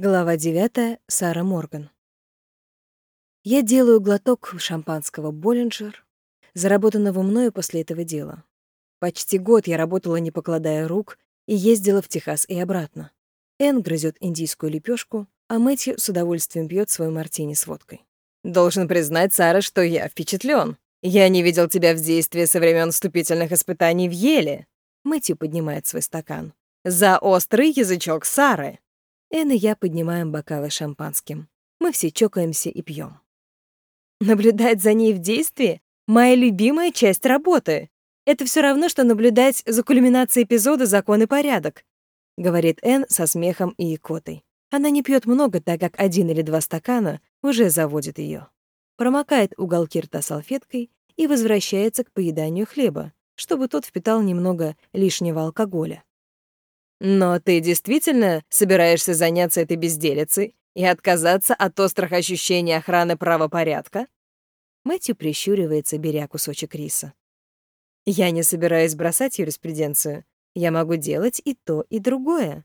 Глава 9. Сара Морган. Я делаю глоток шампанского Боллинджер, заработанного мною после этого дела. Почти год я работала, не покладая рук, и ездила в Техас и обратно. Энн грызет индийскую лепешку, а Мэтью с удовольствием пьет свой мартини с водкой. «Должен признать, Сара, что я впечатлен. Я не видел тебя в действии со времен вступительных испытаний в Еле». Мэтью поднимает свой стакан. «За острый язычок Сары». Энн и я поднимаем бокалы шампанским. Мы все чокаемся и пьем. Наблюдать за ней в действии — моя любимая часть работы. Это все равно, что наблюдать за кульминацией эпизода «Закон и порядок», — говорит Энн со смехом и икотой. Она не пьет много, так как один или два стакана уже заводит ее. Промокает уголки рта салфеткой и возвращается к поеданию хлеба, чтобы тот впитал немного лишнего алкоголя. Но ты действительно собираешься заняться этой безделицей и отказаться от острых ощущений охраны правопорядка? Мэтью прищуривается, беря кусочек риса. Я не собираюсь бросать юриспруденцию. Я могу делать и то, и другое.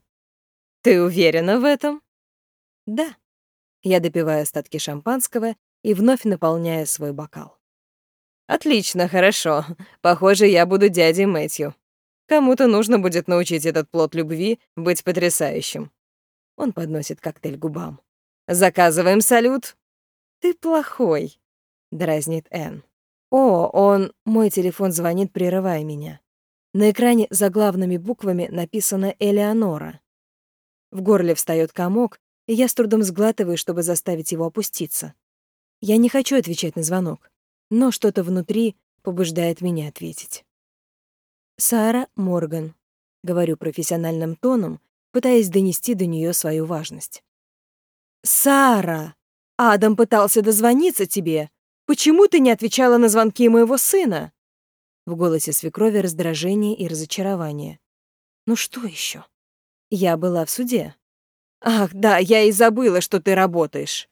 Ты уверена в этом? Да. Я допиваю остатки шампанского и вновь наполняю свой бокал. Отлично, хорошо. Похоже, я буду дядей Мэтью. Кому-то нужно будет научить этот плод любви быть потрясающим. Он подносит коктейль губам. «Заказываем салют?» «Ты плохой», — дразнит Энн. «О, он...» Мой телефон звонит, прерывая меня. На экране заглавными буквами написано «Элеонора». В горле встает комок, и я с трудом сглатываю, чтобы заставить его опуститься. Я не хочу отвечать на звонок, но что-то внутри побуждает меня ответить. Сара Морган. Говорю профессиональным тоном, пытаясь донести до нее свою важность. «Сара! Адам пытался дозвониться тебе. Почему ты не отвечала на звонки моего сына?» В голосе свекрови раздражение и разочарование. «Ну что еще? Я была в суде». «Ах, да, я и забыла, что ты работаешь».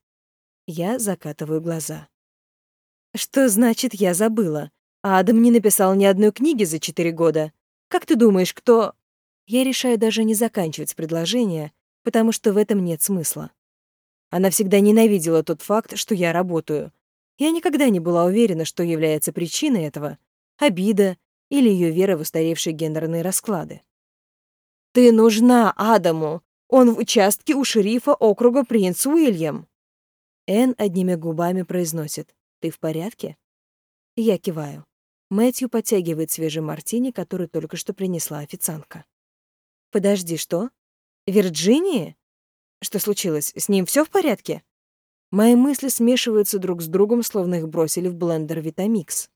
Я закатываю глаза. «Что значит «я забыла»? Адам не написал ни одной книги за четыре года. Как ты думаешь, кто...» Я решаю даже не заканчивать предложение, потому что в этом нет смысла. Она всегда ненавидела тот факт, что я работаю. Я никогда не была уверена, что является причиной этого — обида или ее вера в устаревшие гендерные расклады. «Ты нужна Адаму! Он в участке у шерифа округа Принц Уильям!» Энн одними губами произносит «Ты в порядке?» Я киваю. Мэтью подтягивает свежий мартини, который только что принесла официантка. «Подожди, что? Вирджинии? Что случилось? С ним все в порядке?» Мои мысли смешиваются друг с другом, словно их бросили в блендер Витамикс.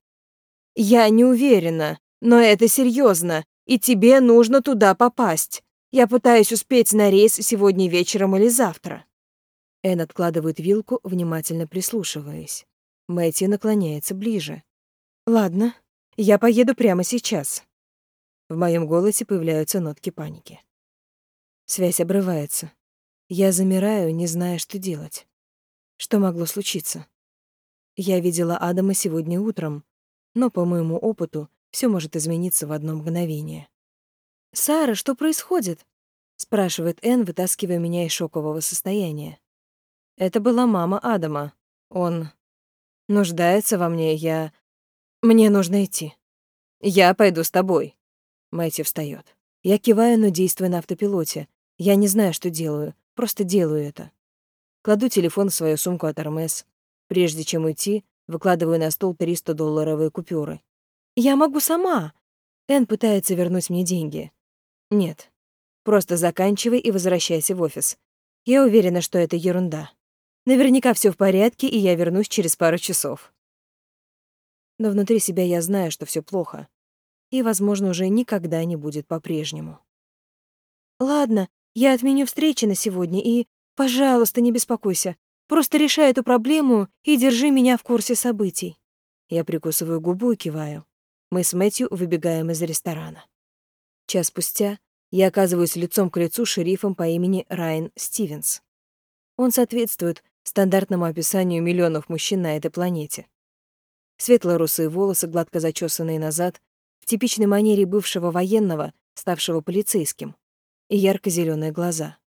«Я не уверена, но это серьезно, и тебе нужно туда попасть. Я пытаюсь успеть на рейс сегодня вечером или завтра». Эн откладывает вилку, внимательно прислушиваясь. Мэтью наклоняется ближе. «Ладно, я поеду прямо сейчас. В моем голосе появляются нотки паники. Связь обрывается. Я замираю, не зная, что делать. Что могло случиться? Я видела Адама сегодня утром, но по моему опыту все может измениться в одно мгновение. «Сара, что происходит?» — спрашивает Энн, вытаскивая меня из шокового состояния. Это была мама Адама. Он нуждается во мне, я... Мне нужно идти. Я пойду с тобой. Мэтью встает. Я киваю, но действую на автопилоте. Я не знаю, что делаю, просто делаю это. Кладу телефон в свою сумку от Армес. Прежде чем уйти, выкладываю на стол 300-долларовые купюры. «Я могу сама!» Энн пытается вернуть мне деньги. «Нет. Просто заканчивай и возвращайся в офис. Я уверена, что это ерунда. Наверняка все в порядке, и я вернусь через пару часов» но внутри себя я знаю, что все плохо. И, возможно, уже никогда не будет по-прежнему. Ладно, я отменю встречи на сегодня и, пожалуйста, не беспокойся. Просто решай эту проблему и держи меня в курсе событий. Я прикусываю губу и киваю. Мы с Мэтью выбегаем из ресторана. Час спустя я оказываюсь лицом к лицу шерифом по имени Райан Стивенс. Он соответствует стандартному описанию миллионов мужчин на этой планете. Светло-русые волосы, гладко зачесанные назад, в типичной манере бывшего военного, ставшего полицейским, и ярко зеленые глаза.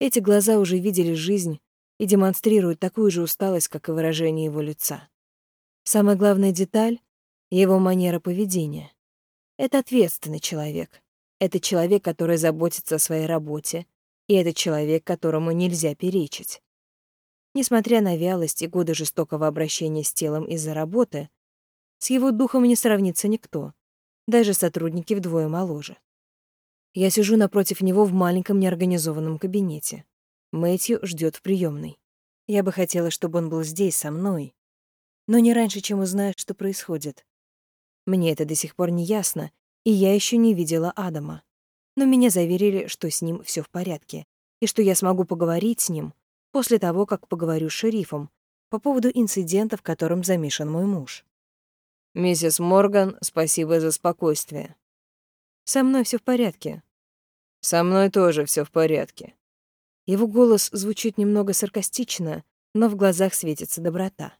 Эти глаза уже видели жизнь и демонстрируют такую же усталость, как и выражение его лица. Самая главная деталь — его манера поведения. Это ответственный человек. Это человек, который заботится о своей работе. И это человек, которому нельзя перечить. Несмотря на вялость и годы жестокого обращения с телом из-за работы, с его духом не сравнится никто, даже сотрудники вдвое моложе. Я сижу напротив него в маленьком неорганизованном кабинете. Мэтью ждет в приемной. Я бы хотела, чтобы он был здесь, со мной. Но не раньше, чем узнаю, что происходит. Мне это до сих пор не ясно, и я еще не видела Адама. Но меня заверили, что с ним все в порядке, и что я смогу поговорить с ним после того, как поговорю с шерифом по поводу инцидента, в котором замешан мой муж. «Миссис Морган, спасибо за спокойствие», со мной все в порядке. Со мной тоже все в порядке. Его голос звучит немного саркастично, но в глазах светится доброта.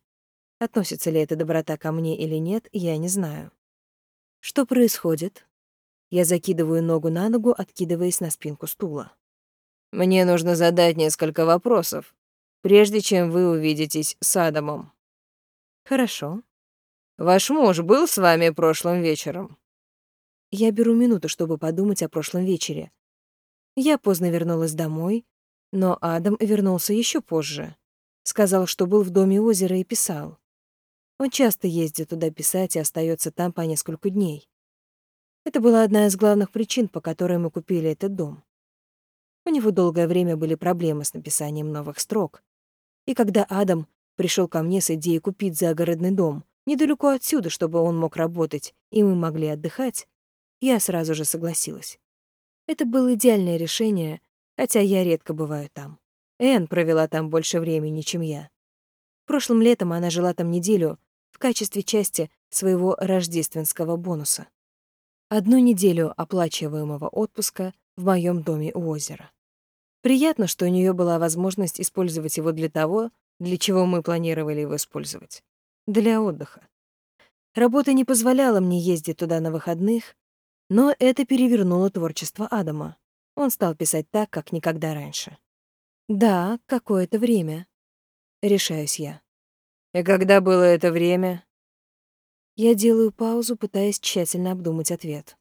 Относится ли эта доброта ко мне или нет, я не знаю. Что происходит? Я закидываю ногу на ногу, откидываясь на спинку стула. Мне нужно задать несколько вопросов, прежде чем вы увидитесь с Адамом. Хорошо. Ваш муж был с вами прошлым вечером? Я беру минуту, чтобы подумать о прошлом вечере. Я поздно вернулась домой, но Адам вернулся еще позже. Сказал, что был в доме озера и писал. Он часто ездит туда писать и остается там по несколько дней. Это была одна из главных причин, по которой мы купили этот дом. У него долгое время были проблемы с написанием новых строк. И когда Адам пришел ко мне с идеей купить загородный дом недалеко отсюда, чтобы он мог работать, и мы могли отдыхать, я сразу же согласилась. Это было идеальное решение, хотя я редко бываю там. Энн провела там больше времени, чем я. Прошлым летом она жила там неделю в качестве части своего рождественского бонуса. Одну неделю оплачиваемого отпуска в моем доме у озера. Приятно, что у нее была возможность использовать его для того, для чего мы планировали его использовать. Для отдыха. Работа не позволяла мне ездить туда на выходных, но это перевернуло творчество Адама. Он стал писать так, как никогда раньше. Да, какое-то время. Решаюсь я. И когда было это время? Я делаю паузу, пытаясь тщательно обдумать ответ.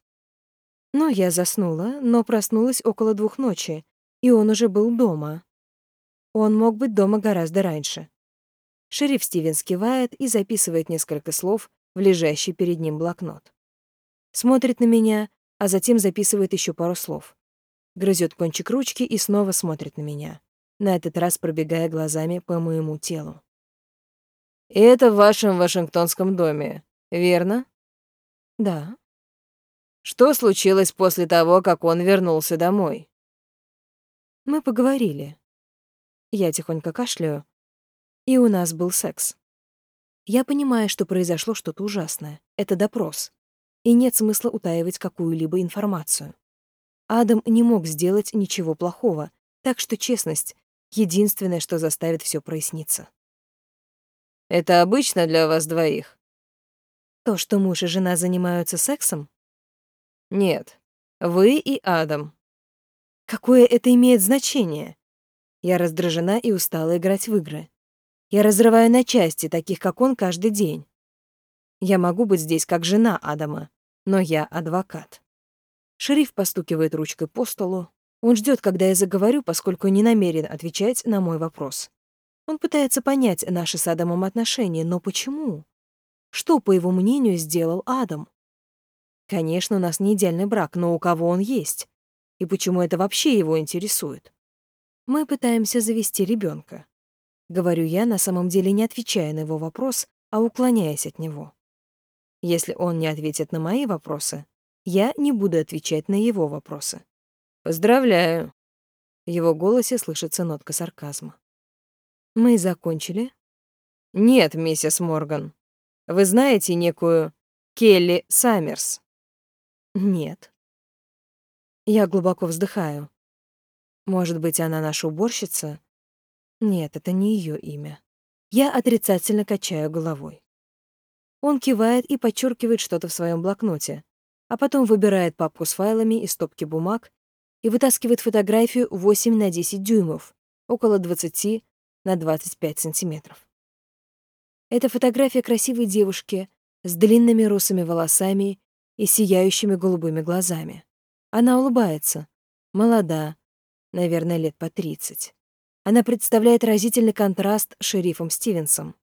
Ну, я заснула, но проснулась около двух ночи, и он уже был дома. Он мог быть дома гораздо раньше. Шериф Стивенс кивает и записывает несколько слов в лежащий перед ним блокнот смотрит на меня, а затем записывает еще пару слов. Грызет кончик ручки и снова смотрит на меня, на этот раз пробегая глазами по моему телу. «И это в вашем Вашингтонском доме, верно?» «Да». «Что случилось после того, как он вернулся домой?» «Мы поговорили». Я тихонько кашляю. И у нас был секс. Я понимаю, что произошло что-то ужасное. Это допрос и нет смысла утаивать какую-либо информацию. Адам не мог сделать ничего плохого, так что честность — единственное, что заставит все проясниться. «Это обычно для вас двоих?» «То, что муж и жена занимаются сексом?» «Нет, вы и Адам». «Какое это имеет значение?» Я раздражена и устала играть в игры. Я разрываю на части, таких как он, каждый день. Я могу быть здесь как жена Адама, но я адвокат. Шериф постукивает ручкой по столу. Он ждет, когда я заговорю, поскольку не намерен отвечать на мой вопрос. Он пытается понять наши с Адамом отношения, но почему? Что, по его мнению, сделал Адам? Конечно, у нас не идеальный брак, но у кого он есть? И почему это вообще его интересует? Мы пытаемся завести ребенка. Говорю я, на самом деле не отвечая на его вопрос, а уклоняясь от него. Если он не ответит на мои вопросы, я не буду отвечать на его вопросы. «Поздравляю!» В его голосе слышится нотка сарказма. «Мы закончили?» «Нет, миссис Морган. Вы знаете некую Келли Саммерс?» «Нет». Я глубоко вздыхаю. Может быть, она наша уборщица? Нет, это не ее имя. Я отрицательно качаю головой. Он кивает и подчеркивает что-то в своем блокноте, а потом выбирает папку с файлами из стопки бумаг и вытаскивает фотографию 8 на 10 дюймов, около 20 на 25 сантиметров. Это фотография красивой девушки с длинными русыми волосами и сияющими голубыми глазами. Она улыбается, молода, наверное, лет по 30. Она представляет разительный контраст с шерифом Стивенсом.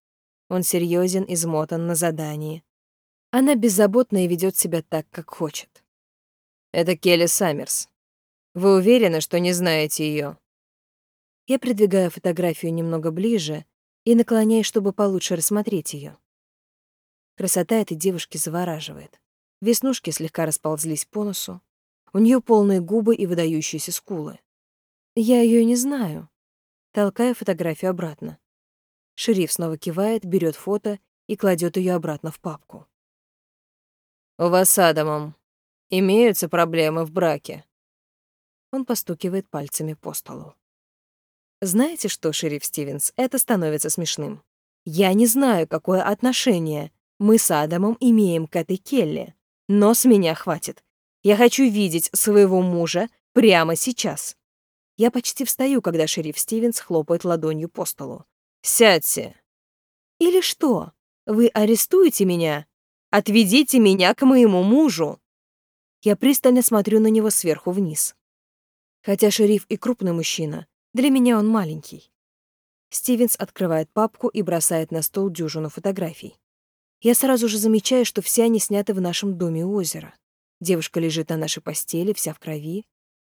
Он серьезен, измотан на задании. Она беззаботна и ведет себя так, как хочет. Это Келли Саммерс. Вы уверены, что не знаете ее? Я придвигаю фотографию немного ближе и наклоняюсь, чтобы получше рассмотреть ее. Красота этой девушки завораживает. Веснушки слегка расползлись по носу. У нее полные губы и выдающиеся скулы. Я ее не знаю. Толкаю фотографию обратно. Шериф снова кивает, берет фото и кладет ее обратно в папку. «У вас с Адамом имеются проблемы в браке?» Он постукивает пальцами по столу. Знаете что, шериф Стивенс, это становится смешным. Я не знаю, какое отношение мы с Адамом имеем к этой Келли, но с меня хватит. Я хочу видеть своего мужа прямо сейчас. Я почти встаю, когда шериф Стивенс хлопает ладонью по столу. «Сядьте!» «Или что? Вы арестуете меня? Отведите меня к моему мужу!» Я пристально смотрю на него сверху вниз. Хотя шериф и крупный мужчина, для меня он маленький. Стивенс открывает папку и бросает на стол дюжину фотографий. Я сразу же замечаю, что все они сняты в нашем доме у озера. Девушка лежит на нашей постели, вся в крови.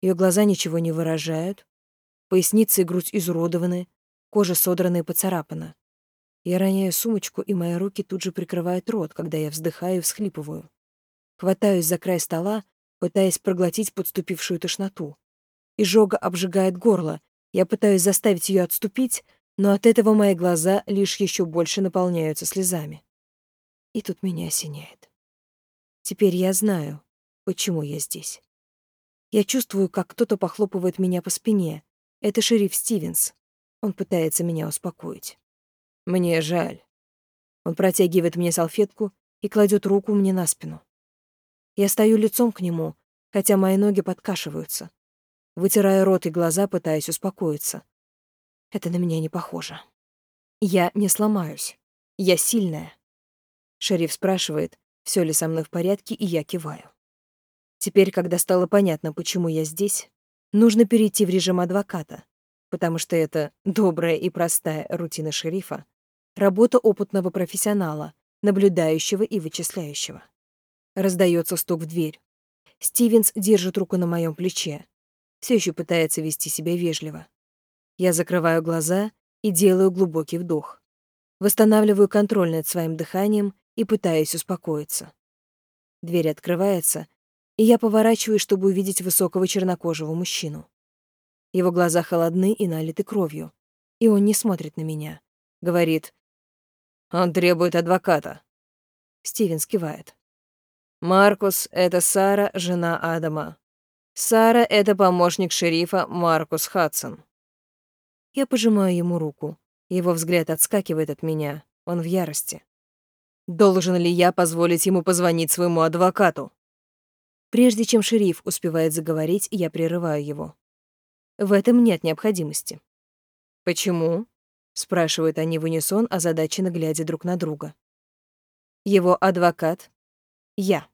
Ее глаза ничего не выражают. Поясница и грудь изуродованы, кожа содрана и поцарапана. Я роняю сумочку, и мои руки тут же прикрывают рот, когда я вздыхаю и всхлипываю. Хватаюсь за край стола, пытаясь проглотить подступившую тошноту. Изжога обжигает горло, я пытаюсь заставить ее отступить, но от этого мои глаза лишь еще больше наполняются слезами. И тут меня осеняет. Теперь я знаю, почему я здесь. Я чувствую, как кто-то похлопывает меня по спине. Это шериф Стивенс. Он пытается меня успокоить. Мне жаль. Он протягивает мне салфетку и кладет руку мне на спину. Я стою лицом к нему, хотя мои ноги подкашиваются вытирая рот и глаза, пытаясь успокоиться. Это на меня не похоже. Я не сломаюсь. Я сильная. Шериф спрашивает, все ли со мной в порядке, и я киваю. Теперь, когда стало понятно, почему я здесь, нужно перейти в режим адвоката, потому что это добрая и простая рутина шерифа, работа опытного профессионала, наблюдающего и вычисляющего. Раздается стук в дверь. Стивенс держит руку на моем плече, все еще пытается вести себя вежливо. Я закрываю глаза и делаю глубокий вдох. Восстанавливаю контроль над своим дыханием и пытаюсь успокоиться. Дверь открывается, и я поворачиваюсь, чтобы увидеть высокого чернокожего мужчину. Его глаза холодны и налиты кровью, и он не смотрит на меня. Говорит, «Он требует адвоката». Стивен скивает. «Маркус — это Сара, жена Адама. Сара — это помощник шерифа Маркус Хадсон. Я пожимаю ему руку. Его взгляд отскакивает от меня. Он в ярости. Должен ли я позволить ему позвонить своему адвокату? Прежде чем шериф успевает заговорить, я прерываю его. В этом нет необходимости. «Почему?» — спрашивают они в унисон, озадаченно глядя друг на друга. Его адвокат — я.